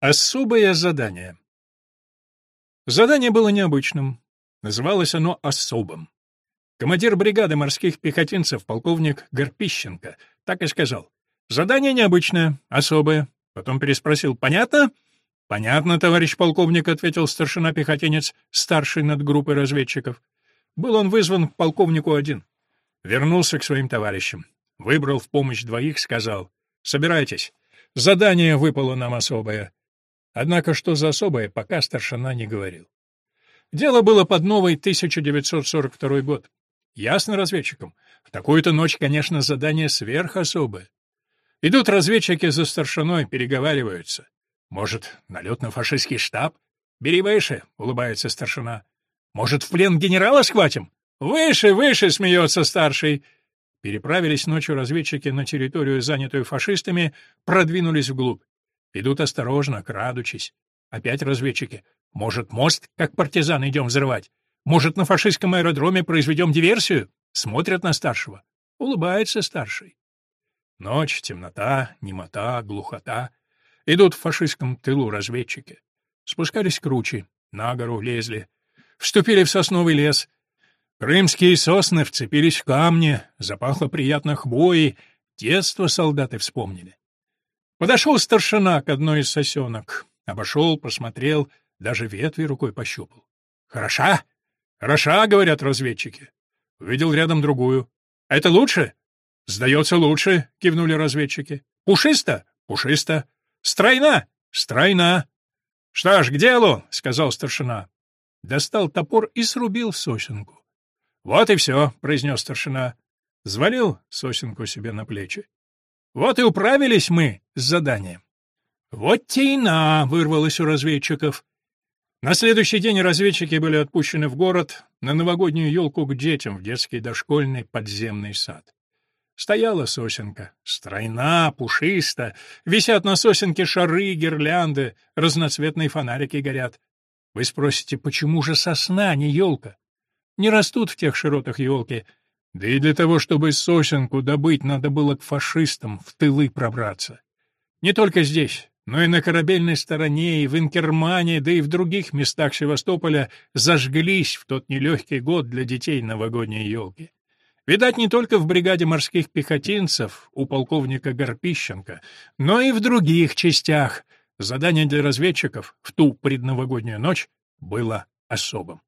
Особое задание. Задание было необычным. Называлось оно особым. Командир бригады морских пехотинцев, полковник Горпищенко, так и сказал. Задание необычное, особое. Потом переспросил. Понятно? Понятно, товарищ полковник, ответил старшина-пехотинец, старший над группой разведчиков. Был он вызван к полковнику один. Вернулся к своим товарищам. Выбрал в помощь двоих, сказал. Собирайтесь. Задание выпало нам особое. Однако что за особое, пока старшина не говорил. Дело было под новый 1942 год. Ясно разведчикам. В такую-то ночь, конечно, задание сверхособое. Идут разведчики за старшиной, переговариваются. Может, налет на фашистский штаб? Бери выше, улыбается старшина. Может, в плен генерала схватим? Выше, выше, смеется старший. Переправились ночью разведчики на территорию, занятую фашистами, продвинулись вглубь. Идут осторожно, крадучись. Опять разведчики. Может, мост, как партизан, идем взрывать? Может, на фашистском аэродроме произведем диверсию? Смотрят на старшего. Улыбается старший. Ночь, темнота, немота, глухота. Идут в фашистском тылу разведчики. Спускались круче, на гору лезли. Вступили в сосновый лес. Крымские сосны вцепились в камни, запахло приятно хвоей. Детство солдаты вспомнили. Подошел старшина к одной из сосенок. Обошел, посмотрел, даже ветви рукой пощупал. «Хороша? Хороша, — говорят разведчики. Увидел рядом другую. Это лучше? Сдается лучше, — кивнули разведчики. Пушисто? Пушисто. Стройна? Стройна. Что ж, к делу, — сказал старшина. Достал топор и срубил сосенку. Вот и все, — произнес старшина. Звалил сосенку себе на плечи. Вот и управились мы с заданием. Вот тейна вырвалось у разведчиков. На следующий день разведчики были отпущены в город на новогоднюю елку к детям в детский дошкольный подземный сад. Стояла сосенка, стройна, пушиста, висят на сосенке шары, гирлянды, разноцветные фонарики горят. Вы спросите, почему же сосна, а не елка? Не растут в тех широтах елки, да и для того, чтобы сосенку добыть, надо было к фашистам в тылы пробраться. Не только здесь, но и на корабельной стороне, и в Инкермане, да и в других местах Севастополя зажглись в тот нелегкий год для детей новогодние елки. Видать, не только в бригаде морских пехотинцев у полковника Горпищенко, но и в других частях задание для разведчиков в ту предновогоднюю ночь было особым.